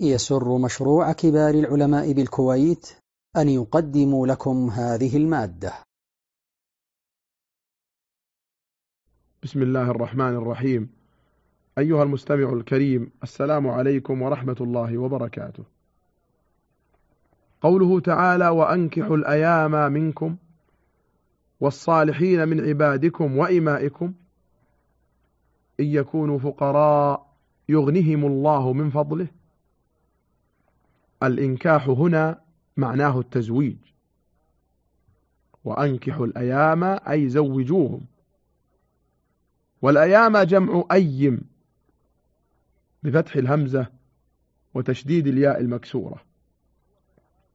يسر مشروع كبار العلماء بالكويت أن يقدم لكم هذه المادة. بسم الله الرحمن الرحيم. أيها المستمع الكريم السلام عليكم ورحمة الله وبركاته. قوله تعالى وأنكحوا الأيام منكم والصالحين من عبادكم وإمائكم إن يكونوا فقراء يغنهم الله من فضله. الإنكاح هنا معناه التزويج. وأنكحوا الأيام أي زوجوهم. والأيام جمع أيم بفتح الهمزة وتشديد الياء المكسورة.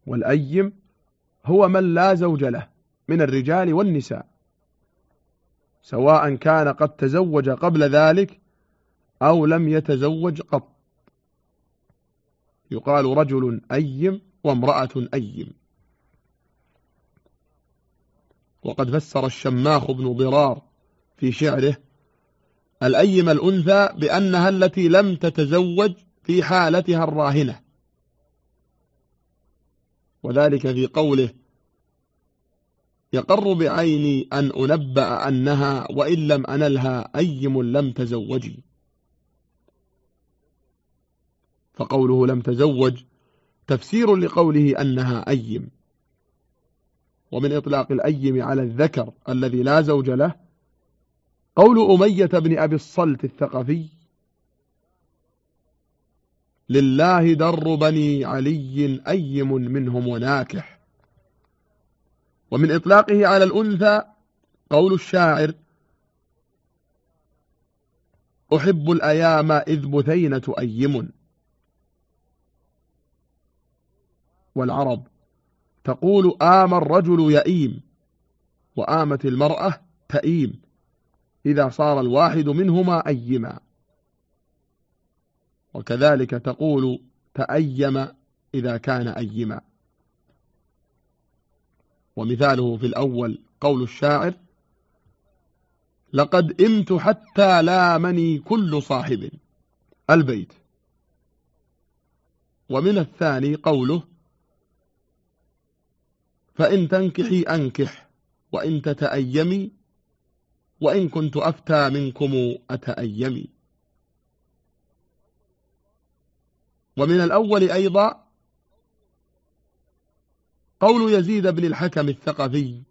والأيم هو من لا زوج له من الرجال والنساء. سواء كان قد تزوج قبل ذلك أو لم يتزوج قط. يقال رجل أيم وامرأة أيم. وقد فسر الشماخ بن ضرار في شعره الأيم الأنثى بأنها التي لم تتزوج في حالتها الراهنة. وذلك في قوله يقر بعيني أن أنبأ أنها وإن لم أنلها أيم لم تزوجي. فقوله لم تزوج تفسير لقوله أنها أيم. ومن إطلاق الأيم على الذكر الذي لا زوج له قول أمية بن أبي الصلت الثقفي لله در بني علي أيم منهم وناكح. ومن إطلاقه على الأنثى قول الشاعر أحب الأيام إذ بثينة أيم. والعرب تقول آم الرجل يئيم وآمت المرأة تئيم إذا صار الواحد منهما أيما. وكذلك تقول تأيم إذا كان أيما. ومثاله في الأول قول الشاعر لقد إمت حتى لامني كل صاحب البيت. ومن الثاني قوله فإن تنكحي أنكح وإن تتأيمي وإن كنت أفتى منكم أتأيمي. ومن الأول أيضا قول يزيد بن الحكم الثقفي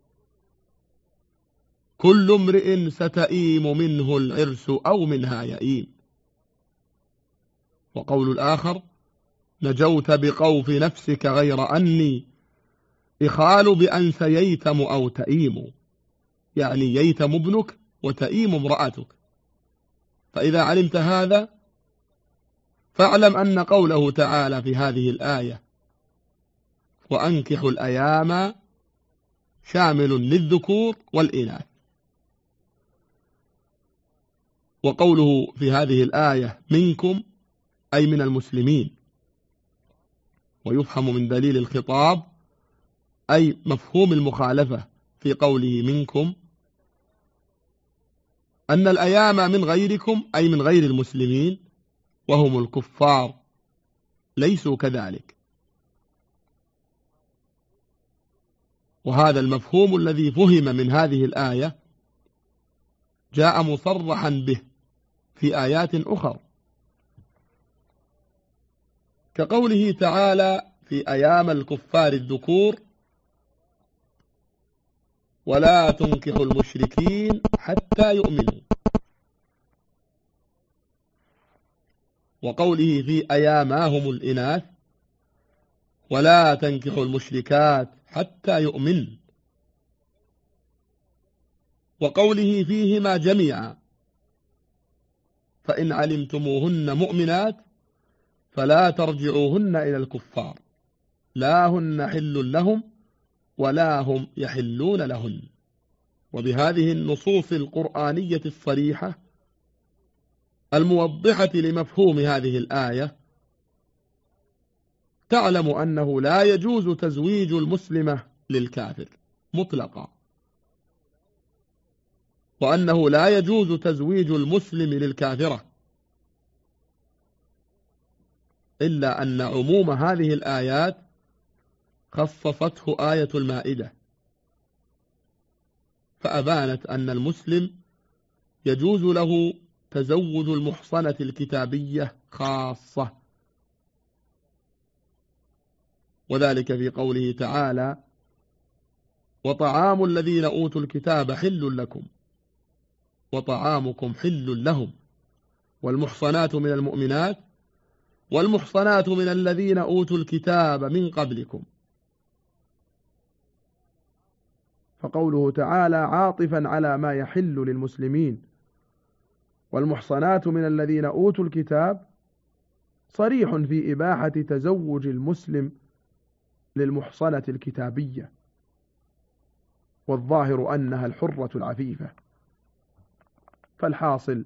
كل امرئ ستئيم منه العرس أو منها يئيم. وقول الآخر نجوت بقوف نفسك غير أني إخال بأن سييتم أو تئيم. يعني ييتم ابنك وتئيم امرأتك. فإذا علمت هذا فاعلم أن قوله تعالى في هذه الآية وأنكحوا الأيام شامل للذكور والإناث. وقوله في هذه الآية منكم أي من المسلمين. ويفهم من دليل الخطاب أي مفهوم المخالفة في قوله منكم أن الأيام من غيركم أي من غير المسلمين وهم الكفار ليسوا كذلك. وهذا المفهوم الذي فهم من هذه الآية جاء مصرحا به في آيات أخر. كقوله تعالى في أيام الكفار الذكور ولا تنكحوا المشركين حتى يؤمنوا. وقوله في أياماهم الإناث ولا تنكحوا المشركات حتى يؤمن. وقوله فيهما جميعا فإن علمتموهن مؤمنات فلا ترجعوهن إلى الكفار. لا هن حل لهم ولا هم يحلون لهن. وبهذه النصوص القرآنية الصريحة الموضحة لمفهوم هذه الآية تعلم أنه لا يجوز تزويج المسلمة للكافر مطلقا. وأنه لا يجوز تزويج المسلم للكافرة إلا أن عموم هذه الآيات خصصته آية المائدة. فأبانت أن المسلم يجوز له تزوج المحصنة الكتابية خاصة. وذلك في قوله تعالى وطعام الذين أوتوا الكتاب حل لكم وطعامكم حل لهم والمحصنات من المؤمنات والمحصنات من الذين أوتوا الكتاب من قبلكم. فقوله تعالى عاطفا على ما يحل للمسلمين. والمحصنات من الذين أوتوا الكتاب صريح في إباحة تزوج المسلم للمحصنة الكتابية. والظاهر أنها الحرة العفيفة. فالحاصل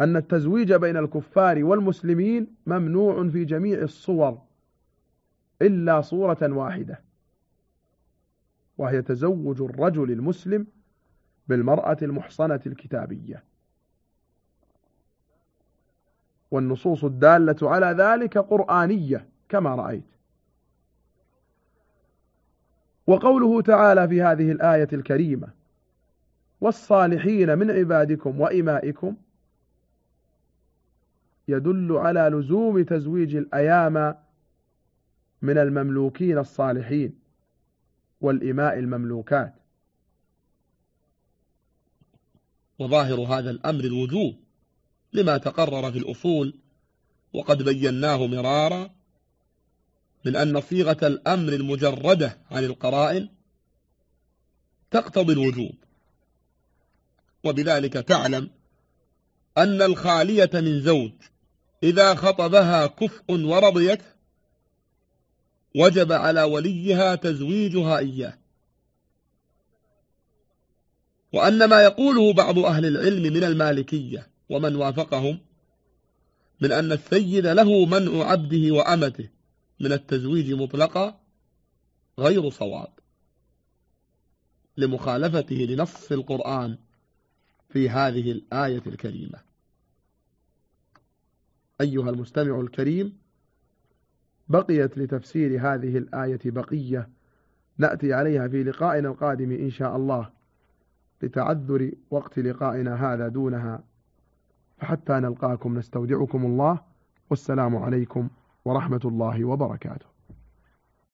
أن التزويج بين الكفار والمسلمين ممنوع في جميع الصور إلا صورة واحدة. وهي تزوج الرجل المسلم بالمرأة المحصنة الكتابية. والنصوص الدالة على ذلك قرآنية كما رأيت. وقوله تعالى في هذه الآية الكريمة والصالحين من عبادكم وإمائكم يدل على لزوم تزويج الأيام من المملوكين الصالحين. والإماء المملوكات. وظاهر هذا الأمر الوجوب لما تقرر في الأصول وقد بيناه مرارا من أن صيغة الأمر المجردة عن القرائن تقتضي الوجوب. وبذلك تعلم أن الخالية من زوج إذا خطبها كفء ورضيت وجب على وليها تزويجها إياه. وأن ما يقوله بعض أهل العلم من المالكية ومن وافقهم من أن السيد له منع عبده وأمته من التزويج مطلقا غير صواب لمخالفته لنص القرآن في هذه الآية الكريمة. أيها المستمع الكريم بقيت لتفسير هذه الآية بقية. نأتي عليها في لقائنا القادم إن شاء الله لتعذر وقت لقائنا هذا دونها. فحتى نلقاكم نستودعكم الله. والسلام عليكم ورحمة الله وبركاته.